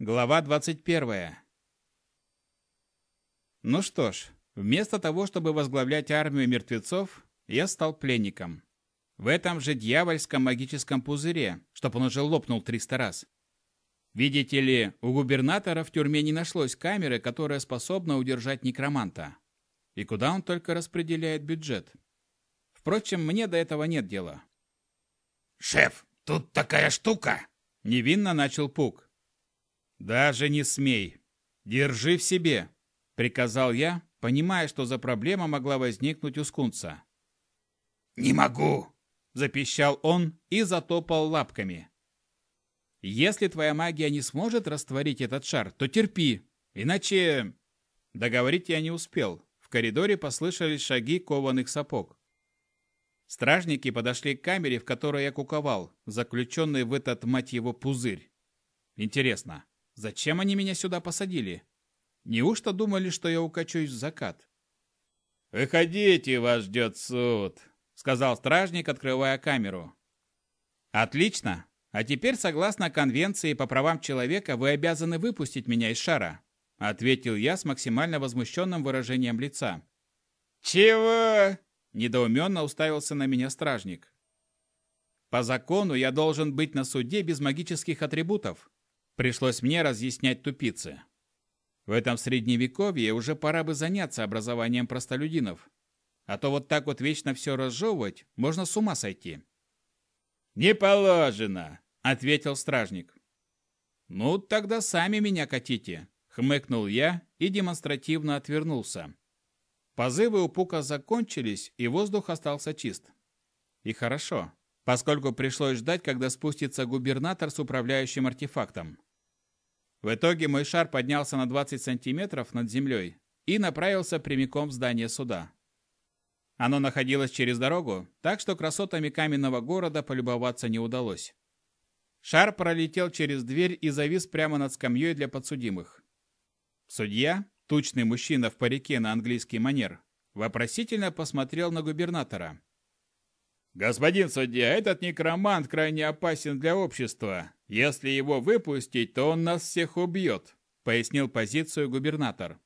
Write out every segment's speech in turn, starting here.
Глава 21. Ну что ж, вместо того, чтобы возглавлять армию мертвецов, я стал пленником. В этом же дьявольском магическом пузыре, чтоб он уже лопнул 300 раз. Видите ли, у губернатора в тюрьме не нашлось камеры, которая способна удержать некроманта. И куда он только распределяет бюджет. Впрочем, мне до этого нет дела. «Шеф, тут такая штука!» Невинно начал Пук. «Даже не смей. Держи в себе», — приказал я, понимая, что за проблема могла возникнуть у скунца. «Не могу!» — запищал он и затопал лапками. «Если твоя магия не сможет растворить этот шар, то терпи, иначе...» Договорить я не успел. В коридоре послышались шаги кованых сапог. Стражники подошли к камере, в которой я куковал, заключенный в этот, мать его, пузырь. Интересно, зачем они меня сюда посадили? Неужто думали, что я укачусь в закат? «Выходите, вас ждет суд», — сказал стражник, открывая камеру. «Отлично. А теперь, согласно Конвенции по правам человека, вы обязаны выпустить меня из шара», — ответил я с максимально возмущенным выражением лица. «Чего?» Недоуменно уставился на меня стражник. По закону я должен быть на суде без магических атрибутов. Пришлось мне разъяснять тупицы. В этом средневековье уже пора бы заняться образованием простолюдинов. А то вот так вот вечно все разжевывать, можно с ума сойти. «Не положено», — ответил стражник. «Ну, тогда сами меня катите», — хмыкнул я и демонстративно отвернулся. Позывы у Пука закончились, и воздух остался чист. И хорошо, поскольку пришлось ждать, когда спустится губернатор с управляющим артефактом. В итоге мой шар поднялся на 20 сантиметров над землей и направился прямиком в здание суда. Оно находилось через дорогу, так что красотами каменного города полюбоваться не удалось. Шар пролетел через дверь и завис прямо над скамьей для подсудимых. Судья, Тучный мужчина в парике на английский манер вопросительно посмотрел на губернатора. «Господин судья, этот некромант крайне опасен для общества. Если его выпустить, то он нас всех убьет», — пояснил позицию губернатор.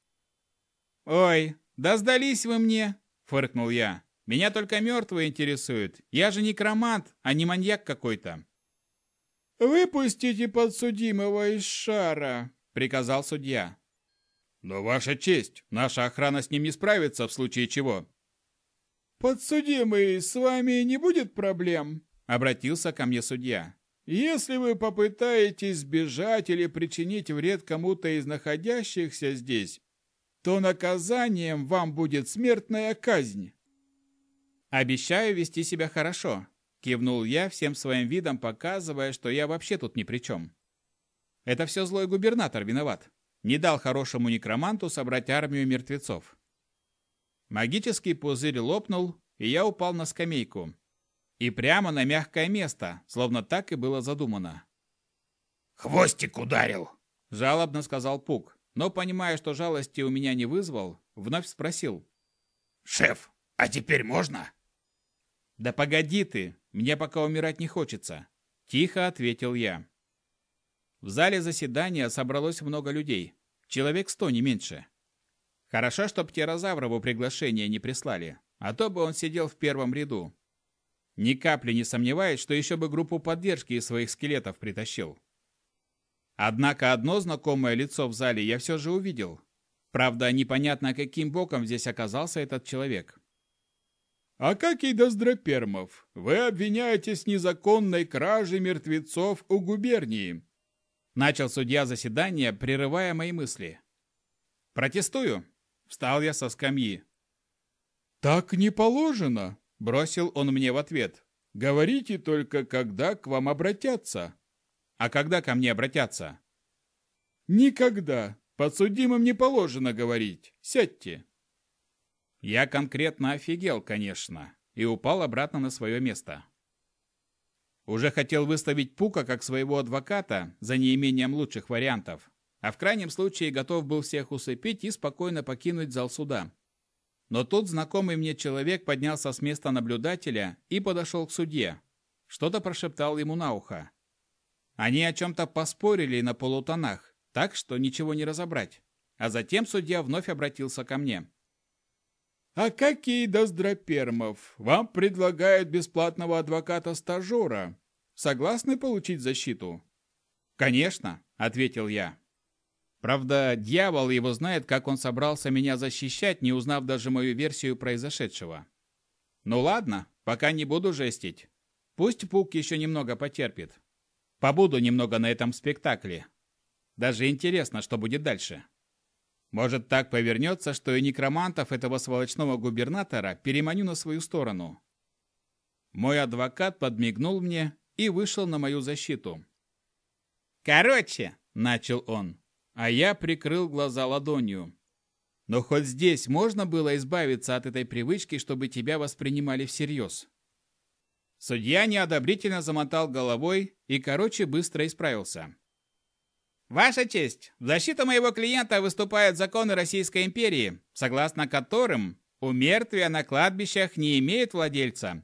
«Ой, да сдались вы мне!» — фыркнул я. «Меня только мертвые интересуют. Я же некромант, а не маньяк какой-то». «Выпустите подсудимого из шара», — приказал судья. «Но, Ваша честь, наша охрана с ним не справится в случае чего». «Подсудимый, с вами не будет проблем?» — обратился ко мне судья. «Если вы попытаетесь сбежать или причинить вред кому-то из находящихся здесь, то наказанием вам будет смертная казнь». «Обещаю вести себя хорошо», — кивнул я всем своим видом, показывая, что я вообще тут ни при чем. «Это все злой губернатор виноват не дал хорошему некроманту собрать армию мертвецов. Магический пузырь лопнул, и я упал на скамейку. И прямо на мягкое место, словно так и было задумано. «Хвостик ударил!» – жалобно сказал Пук, но, понимая, что жалости у меня не вызвал, вновь спросил. «Шеф, а теперь можно?» «Да погоди ты, мне пока умирать не хочется», – тихо ответил я. В зале заседания собралось много людей. Человек сто, не меньше. Хорошо, что Птерозаврову приглашение не прислали, а то бы он сидел в первом ряду. Ни капли не сомневаюсь, что еще бы группу поддержки из своих скелетов притащил. Однако одно знакомое лицо в зале я все же увидел. Правда, непонятно, каким боком здесь оказался этот человек. «Акакий Доздропермов, вы обвиняетесь в незаконной краже мертвецов у губернии», Начал судья заседание, прерывая мои мысли. «Протестую!» Встал я со скамьи. «Так не положено!» Бросил он мне в ответ. «Говорите только, когда к вам обратятся». «А когда ко мне обратятся?» «Никогда. Подсудимым не положено говорить. Сядьте». Я конкретно офигел, конечно, и упал обратно на свое место. Уже хотел выставить Пука как своего адвоката за неимением лучших вариантов, а в крайнем случае готов был всех усыпить и спокойно покинуть зал суда. Но тут знакомый мне человек поднялся с места наблюдателя и подошел к судье. Что-то прошептал ему на ухо. Они о чем-то поспорили на полутонах, так что ничего не разобрать. А затем судья вновь обратился ко мне. «А какие Доздропермов? Вам предлагают бесплатного адвоката-стажера. Согласны получить защиту?» «Конечно», — ответил я. Правда, дьявол его знает, как он собрался меня защищать, не узнав даже мою версию произошедшего. Ну ладно, пока не буду жестить. Пусть Пук еще немного потерпит. Побуду немного на этом спектакле. Даже интересно, что будет дальше. Может, так повернется, что и некромантов этого сволочного губернатора переманю на свою сторону. Мой адвокат подмигнул мне и вышел на мою защиту. «Короче», — начал он, а я прикрыл глаза ладонью. Но хоть здесь можно было избавиться от этой привычки, чтобы тебя воспринимали всерьез. Судья неодобрительно замотал головой и, короче, быстро исправился. Ваша честь, в защиту моего клиента выступают законы Российской империи, согласно которым умертвия на кладбищах не имеют владельца.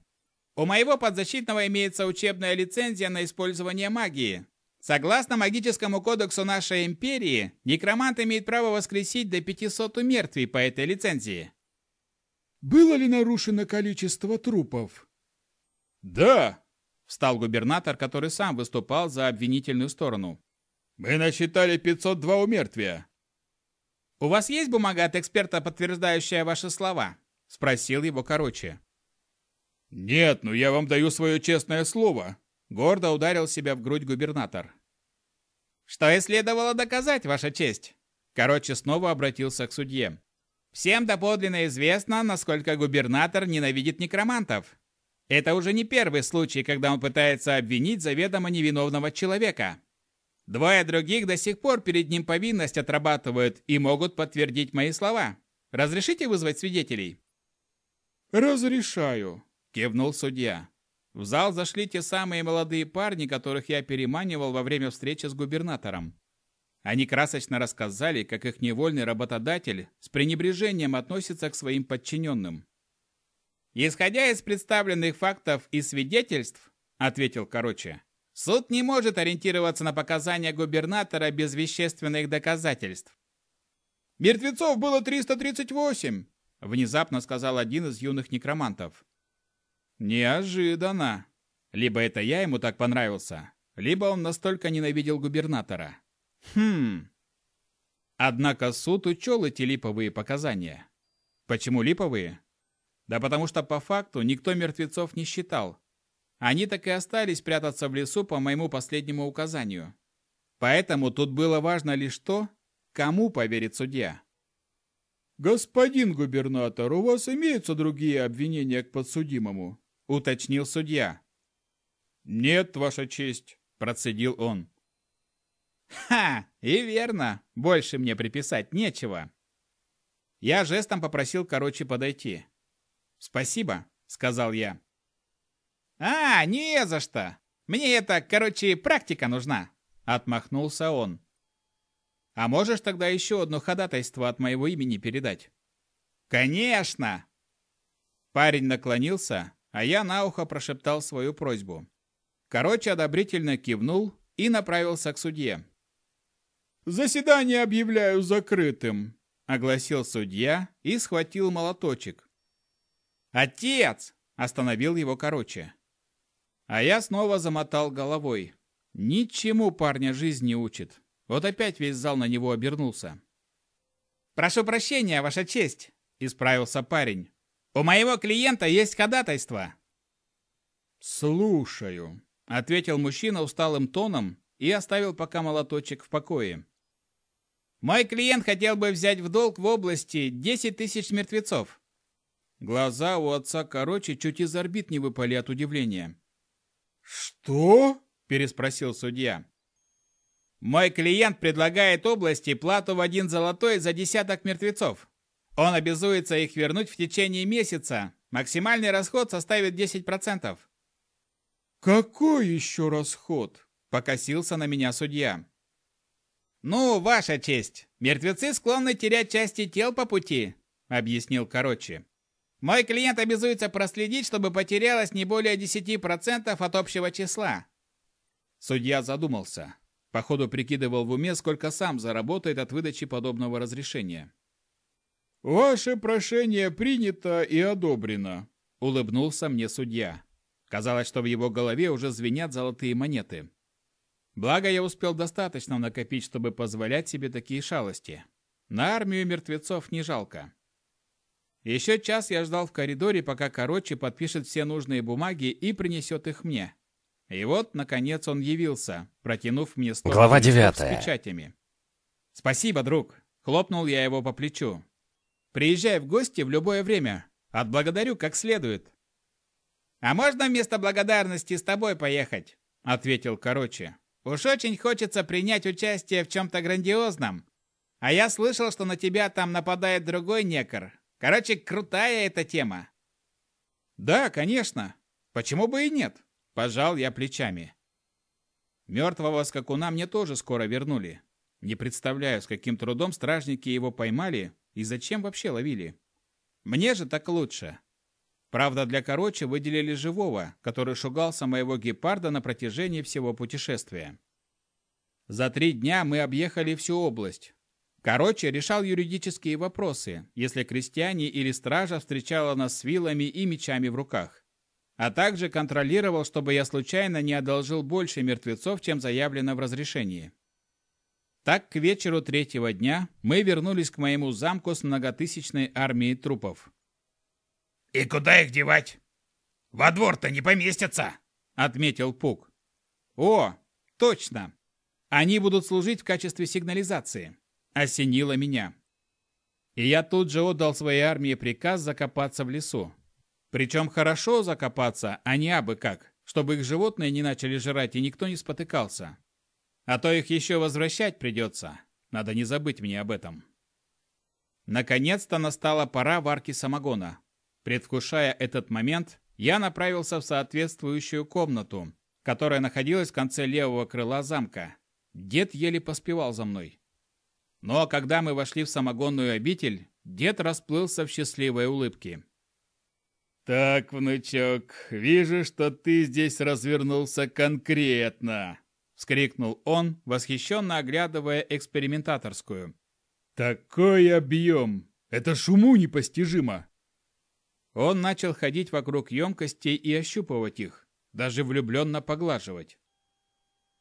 У моего подзащитного имеется учебная лицензия на использование магии. Согласно магическому кодексу нашей империи, некромант имеет право воскресить до 500 умертвий по этой лицензии. Было ли нарушено количество трупов? Да, встал губернатор, который сам выступал за обвинительную сторону. Мы насчитали 502 умертвия. У вас есть бумага от эксперта, подтверждающая ваши слова? Спросил его короче. Нет, но я вам даю свое честное слово. Гордо ударил себя в грудь губернатор. Что и следовало доказать, ваша честь. Короче, снова обратился к судье. Всем доподлинно известно, насколько губернатор ненавидит некромантов. Это уже не первый случай, когда он пытается обвинить заведомо невиновного человека. Двое других до сих пор перед ним повинность отрабатывают и могут подтвердить мои слова. Разрешите вызвать свидетелей?» «Разрешаю», – кивнул судья. В зал зашли те самые молодые парни, которых я переманивал во время встречи с губернатором. Они красочно рассказали, как их невольный работодатель с пренебрежением относится к своим подчиненным. «Исходя из представленных фактов и свидетельств», – ответил короче, Суд не может ориентироваться на показания губернатора без вещественных доказательств. «Мертвецов было 338!» – внезапно сказал один из юных некромантов. Неожиданно. Либо это я ему так понравился, либо он настолько ненавидел губернатора. Хм. Однако суд учел эти липовые показания. Почему липовые? Да потому что по факту никто мертвецов не считал, они так и остались прятаться в лесу по моему последнему указанию. Поэтому тут было важно лишь то, кому поверит судья. «Господин губернатор, у вас имеются другие обвинения к подсудимому?» – уточнил судья. «Нет, ваша честь», – процедил он. «Ха! И верно! Больше мне приписать нечего!» Я жестом попросил короче подойти. «Спасибо», — сказал я. «А, не за что! Мне это, короче, практика нужна!» Отмахнулся он. «А можешь тогда еще одно ходатайство от моего имени передать?» «Конечно!» Парень наклонился, а я на ухо прошептал свою просьбу. Короче, одобрительно кивнул и направился к судье. «Заседание объявляю закрытым», — огласил судья и схватил молоточек. «Отец!» — остановил его короче. А я снова замотал головой. Ничему парня жизнь не учит. Вот опять весь зал на него обернулся. «Прошу прощения, Ваша честь!» – исправился парень. «У моего клиента есть ходатайство!» «Слушаю», – ответил мужчина усталым тоном и оставил пока молоточек в покое. «Мой клиент хотел бы взять в долг в области 10 тысяч мертвецов». Глаза у отца короче чуть из орбит не выпали от удивления. «Что?» – переспросил судья. «Мой клиент предлагает области плату в один золотой за десяток мертвецов. Он обязуется их вернуть в течение месяца. Максимальный расход составит 10%. «Какой еще расход?» – покосился на меня судья. «Ну, ваша честь, мертвецы склонны терять части тел по пути», – объяснил короче. Мой клиент обязуется проследить, чтобы потерялось не более 10% от общего числа. Судья задумался. Походу прикидывал в уме, сколько сам заработает от выдачи подобного разрешения. «Ваше прошение принято и одобрено», — улыбнулся мне судья. Казалось, что в его голове уже звенят золотые монеты. Благо, я успел достаточно накопить, чтобы позволять себе такие шалости. На армию мертвецов не жалко. Еще час я ждал в коридоре, пока Короче подпишет все нужные бумаги и принесет их мне. И вот, наконец, он явился, протянув мне стол Глава с девятая. печатями. «Спасибо, друг!» — хлопнул я его по плечу. «Приезжай в гости в любое время. Отблагодарю как следует». «А можно вместо благодарности с тобой поехать?» — ответил Короче. «Уж очень хочется принять участие в чем-то грандиозном. А я слышал, что на тебя там нападает другой некор. Короче, крутая эта тема». «Да, конечно. Почему бы и нет?» – пожал я плечами. Мертвого скакуна мне тоже скоро вернули. Не представляю, с каким трудом стражники его поймали и зачем вообще ловили. Мне же так лучше. Правда, для короче выделили живого, который шугался моего гепарда на протяжении всего путешествия. За три дня мы объехали всю область. Короче, решал юридические вопросы, если крестьяне или стража встречала нас с вилами и мечами в руках. А также контролировал, чтобы я случайно не одолжил больше мертвецов, чем заявлено в разрешении. Так, к вечеру третьего дня мы вернулись к моему замку с многотысячной армией трупов. И куда их девать? Во двор-то не поместятся, отметил Пук. О, точно. Они будут служить в качестве сигнализации. Осенило меня. И я тут же отдал своей армии приказ закопаться в лесу. Причем хорошо закопаться, а не абы как, чтобы их животные не начали жрать и никто не спотыкался. А то их еще возвращать придется. Надо не забыть мне об этом. Наконец-то настала пора варки самогона. Предвкушая этот момент, я направился в соответствующую комнату, которая находилась в конце левого крыла замка. Дед еле поспевал за мной. Но когда мы вошли в самогонную обитель, дед расплылся в счастливой улыбке. «Так, внучок, вижу, что ты здесь развернулся конкретно!» — вскрикнул он, восхищенно оглядывая экспериментаторскую. «Такой объем! Это шуму непостижимо!» Он начал ходить вокруг емкостей и ощупывать их, даже влюбленно поглаживать.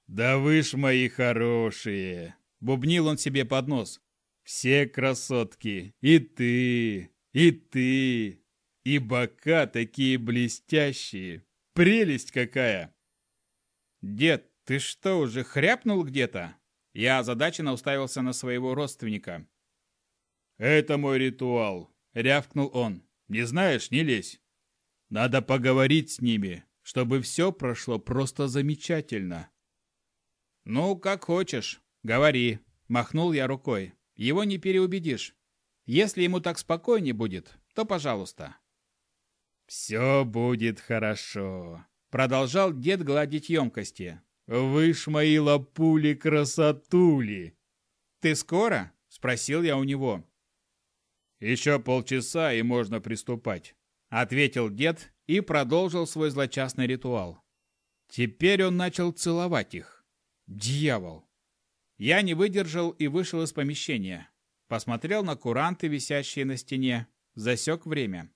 «Да вы ж мои хорошие!» — бубнил он себе под нос. «Все красотки! И ты! И ты! И бока такие блестящие! Прелесть какая!» «Дед, ты что, уже хряпнул где-то?» Я озадаченно уставился на своего родственника. «Это мой ритуал», — рявкнул он. «Не знаешь, не лезь. Надо поговорить с ними, чтобы все прошло просто замечательно». «Ну, как хочешь. Говори», — махнул я рукой. «Его не переубедишь. Если ему так спокойнее будет, то пожалуйста». «Все будет хорошо», — продолжал дед гладить емкости. «Вы ж мои лапули-красотули!» «Ты скоро?» — спросил я у него. «Еще полчаса, и можно приступать», — ответил дед и продолжил свой злочастный ритуал. Теперь он начал целовать их. Дьявол! Я не выдержал и вышел из помещения. Посмотрел на куранты, висящие на стене, засек время.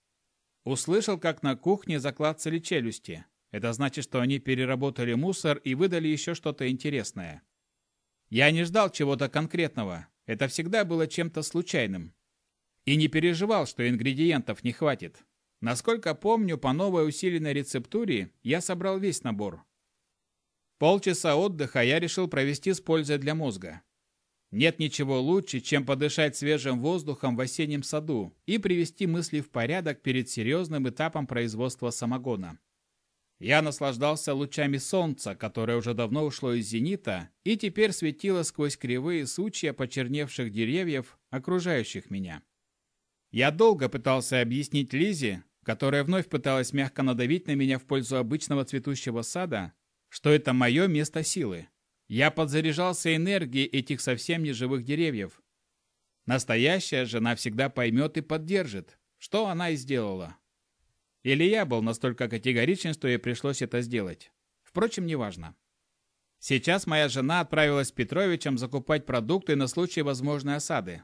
Услышал, как на кухне заклацали челюсти. Это значит, что они переработали мусор и выдали еще что-то интересное. Я не ждал чего-то конкретного. Это всегда было чем-то случайным. И не переживал, что ингредиентов не хватит. Насколько помню, по новой усиленной рецептуре я собрал весь набор. Полчаса отдыха я решил провести с пользой для мозга. Нет ничего лучше, чем подышать свежим воздухом в осеннем саду и привести мысли в порядок перед серьезным этапом производства самогона. Я наслаждался лучами солнца, которое уже давно ушло из зенита и теперь светило сквозь кривые сучья почерневших деревьев, окружающих меня. Я долго пытался объяснить Лизе, которая вновь пыталась мягко надавить на меня в пользу обычного цветущего сада, что это мое место силы. Я подзаряжался энергией этих совсем неживых деревьев. Настоящая жена всегда поймет и поддержит, что она и сделала. Или я был настолько категоричен, что ей пришлось это сделать. Впрочем, неважно. Сейчас моя жена отправилась с Петровичем закупать продукты на случай возможной осады.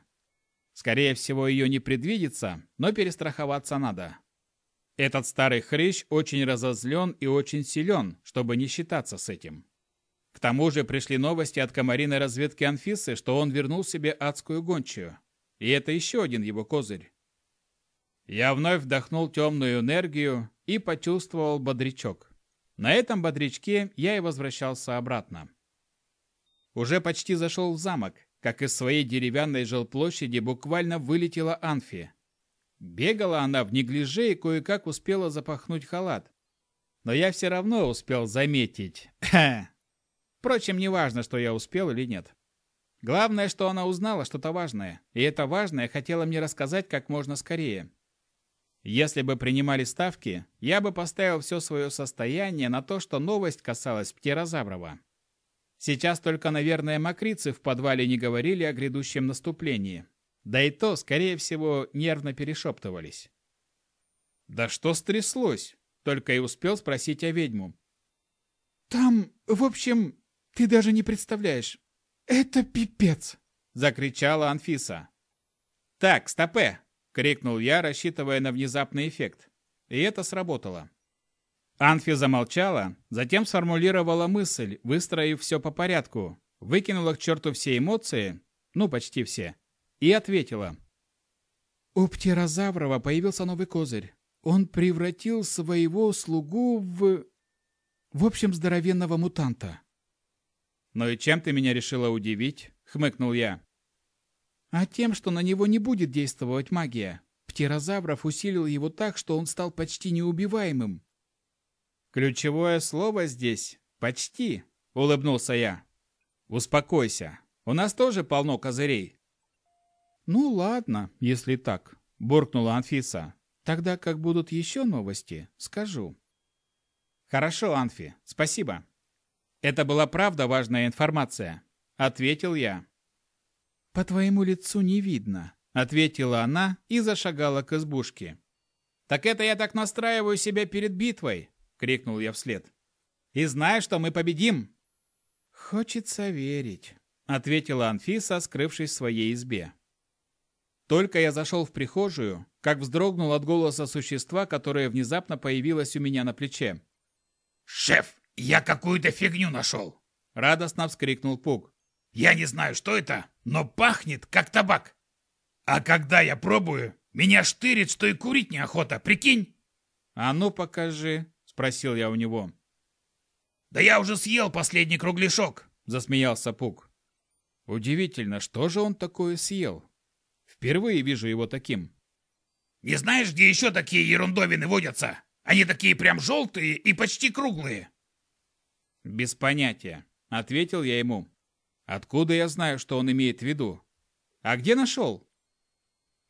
Скорее всего, ее не предвидится, но перестраховаться надо. Этот старый хрыщ очень разозлен и очень силен, чтобы не считаться с этим. К тому же пришли новости от комариной разведки Анфисы, что он вернул себе адскую гончую. И это еще один его козырь. Я вновь вдохнул темную энергию и почувствовал бодрячок. На этом бодрячке я и возвращался обратно. Уже почти зашел в замок, как из своей деревянной жилплощади буквально вылетела Анфи. Бегала она в неглиже и кое-как успела запахнуть халат. Но я все равно успел заметить. Впрочем, не важно, что я успел или нет. Главное, что она узнала что-то важное, и это важное хотела мне рассказать как можно скорее. Если бы принимали ставки, я бы поставил все свое состояние на то, что новость касалась Птерозаврова. Сейчас только, наверное, мокрицы в подвале не говорили о грядущем наступлении. Да и то, скорее всего, нервно перешептывались. «Да что стряслось?» — только и успел спросить о ведьму. «Там, в общем, ты даже не представляешь. Это пипец!» — закричала Анфиса. «Так, стопе!» — крикнул я, рассчитывая на внезапный эффект. И это сработало. Анфи замолчала, затем сформулировала мысль, выстроив все по порядку, выкинула к черту все эмоции, ну, почти все, и ответила. У Птерозаврова появился новый козырь. Он превратил своего слугу в... В общем, здоровенного мутанта. «Ну и чем ты меня решила удивить?» — хмыкнул я. «А тем, что на него не будет действовать магия. Птерозавров усилил его так, что он стал почти неубиваемым. Ключевое слово здесь «почти», — улыбнулся я. Успокойся, у нас тоже полно козырей. Ну ладно, если так, буркнула Анфиса. Тогда как будут еще новости, скажу. Хорошо, Анфи, спасибо. Это была правда важная информация, ответил я. По твоему лицу не видно, ответила она и зашагала к избушке. Так это я так настраиваю себя перед битвой, — крикнул я вслед. «И знай, что мы победим!» «Хочется верить», — ответила Анфиса, скрывшись в своей избе. Только я зашел в прихожую, как вздрогнул от голоса существа, которое внезапно появилось у меня на плече. «Шеф, я какую-то фигню нашел!» — радостно вскрикнул Пук. «Я не знаю, что это, но пахнет, как табак. А когда я пробую, меня штырит, что и курить неохота, прикинь!» «А ну покажи!» спросил я у него. «Да я уже съел последний кругляшок!» – засмеялся Пук. Удивительно, что же он такое съел? Впервые вижу его таким. «Не знаешь, где еще такие ерундовины водятся? Они такие прям желтые и почти круглые!» «Без понятия», — ответил я ему. «Откуда я знаю, что он имеет в виду? А где нашел?»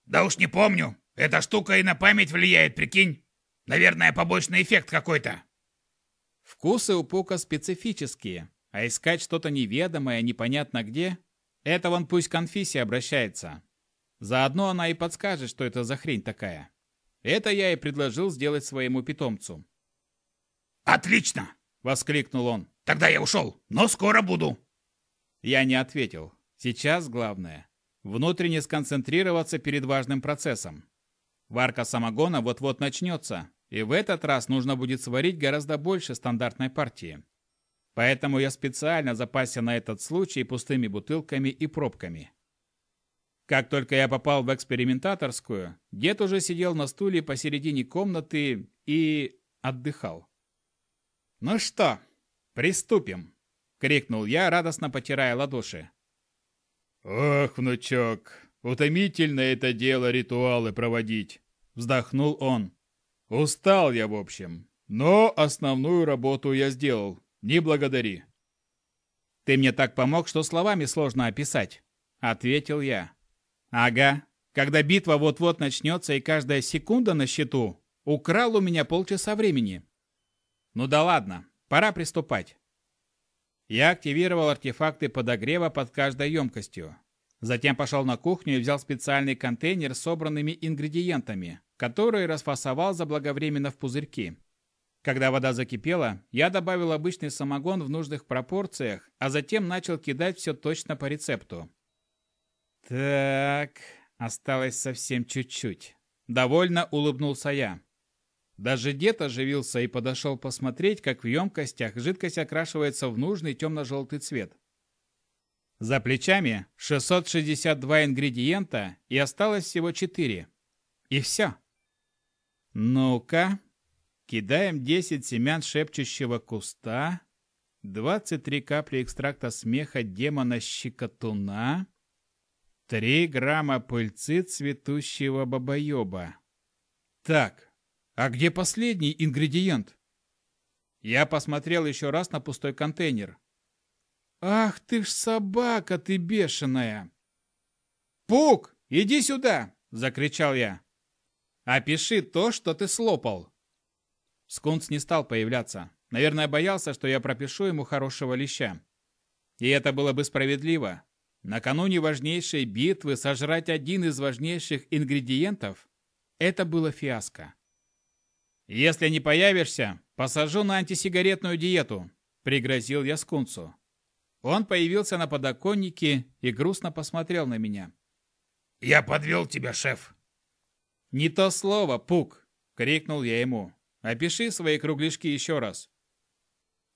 «Да уж не помню. Эта штука и на память влияет, прикинь. Наверное, побочный эффект какой-то. Вкусы у Пука специфические, а искать что-то неведомое, непонятно где, это вон пусть к Конфисе обращается. Заодно она и подскажет, что это за хрень такая. Это я и предложил сделать своему питомцу. «Отлично!» — воскликнул он. «Тогда я ушел, но скоро буду!» Я не ответил. Сейчас главное — внутренне сконцентрироваться перед важным процессом. Варка самогона вот-вот начнется, и в этот раз нужно будет сварить гораздо больше стандартной партии. Поэтому я специально запасся на этот случай пустыми бутылками и пробками. Как только я попал в экспериментаторскую, дед уже сидел на стуле посередине комнаты и отдыхал. «Ну что, приступим!» — крикнул я, радостно потирая ладоши. «Ох, внучок, утомительно это дело ритуалы проводить!» — вздохнул он. Устал я, в общем. Но основную работу я сделал. Не благодари. Ты мне так помог, что словами сложно описать, ответил я. Ага. Когда битва вот-вот начнется и каждая секунда на счету, украл у меня полчаса времени. Ну да ладно, пора приступать. Я активировал артефакты подогрева под каждой емкостью. Затем пошел на кухню и взял специальный контейнер с собранными ингредиентами, которые расфасовал заблаговременно в пузырьки. Когда вода закипела, я добавил обычный самогон в нужных пропорциях, а затем начал кидать все точно по рецепту. Так, осталось совсем чуть-чуть. Довольно улыбнулся я. Даже дед оживился и подошел посмотреть, как в емкостях жидкость окрашивается в нужный темно-желтый цвет. За плечами 662 ингредиента и осталось всего 4. И все. Ну-ка, кидаем 10 семян шепчущего куста, 23 капли экстракта смеха демона-щекотуна, 3 грамма пыльцы цветущего бабоеба. Так, а где последний ингредиент? Я посмотрел еще раз на пустой контейнер. «Ах ты ж собака ты бешеная!» «Пук, иди сюда!» – закричал я. «Опиши то, что ты слопал!» Скунс не стал появляться. Наверное, боялся, что я пропишу ему хорошего леща. И это было бы справедливо. Накануне важнейшей битвы сожрать один из важнейших ингредиентов – это было фиаско. «Если не появишься, посажу на антисигаретную диету», – пригрозил я Скунсу. Он появился на подоконнике и грустно посмотрел на меня. «Я подвел тебя, шеф!» «Не то слово, Пук!» — крикнул я ему. «Опиши свои кругляшки еще раз».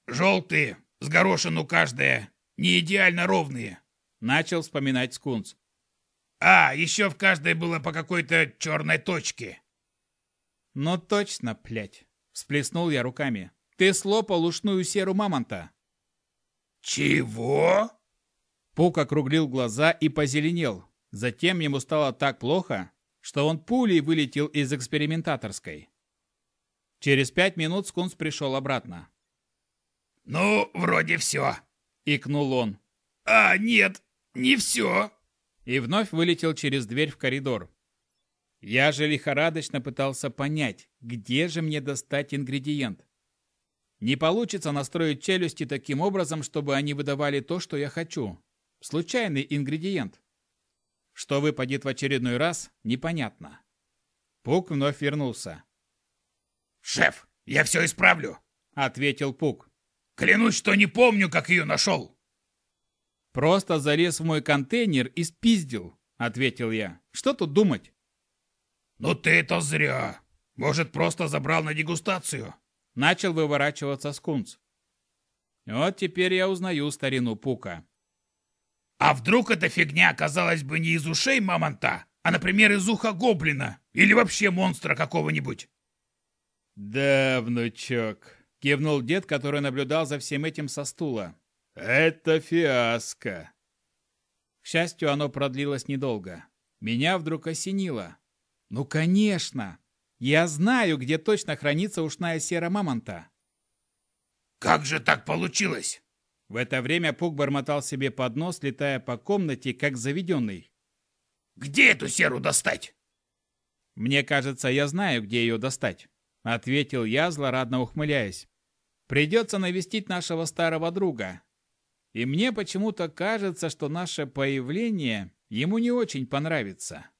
«Желтые, с горошину каждая, не идеально ровные», — начал вспоминать Скунс. «А, еще в каждой было по какой-то черной точке». «Ну точно, плять!» — всплеснул я руками. «Ты слопал ушную серу мамонта!» «Чего?» Пук округлил глаза и позеленел. Затем ему стало так плохо, что он пулей вылетел из экспериментаторской. Через пять минут Скунс пришел обратно. «Ну, вроде все», — икнул он. «А, нет, не все». И вновь вылетел через дверь в коридор. Я же лихорадочно пытался понять, где же мне достать ингредиент. Не получится настроить челюсти таким образом, чтобы они выдавали то, что я хочу. Случайный ингредиент. Что выпадет в очередной раз, непонятно. Пук вновь вернулся. «Шеф, я все исправлю», — ответил Пук. «Клянусь, что не помню, как ее нашел». «Просто залез в мой контейнер и спиздил», — ответил я. «Что тут думать?» «Ну ты это зря. Может, просто забрал на дегустацию?» Начал выворачиваться скунс. Вот теперь я узнаю старину Пука. А вдруг эта фигня оказалась бы не из ушей мамонта, а, например, из уха гоблина или вообще монстра какого-нибудь? Да, внучок, кивнул дед, который наблюдал за всем этим со стула. Это фиаско. К счастью, оно продлилось недолго. Меня вдруг осенило. Ну, конечно! Я знаю, где точно хранится ушная сера мамонта. Как же так получилось? В это время Пук бормотал себе под нос, летая по комнате, как заведенный. Где эту серу достать? Мне кажется, я знаю, где ее достать, ответил я, злорадно ухмыляясь. Придется навестить нашего старого друга. И мне почему-то кажется, что наше появление ему не очень понравится.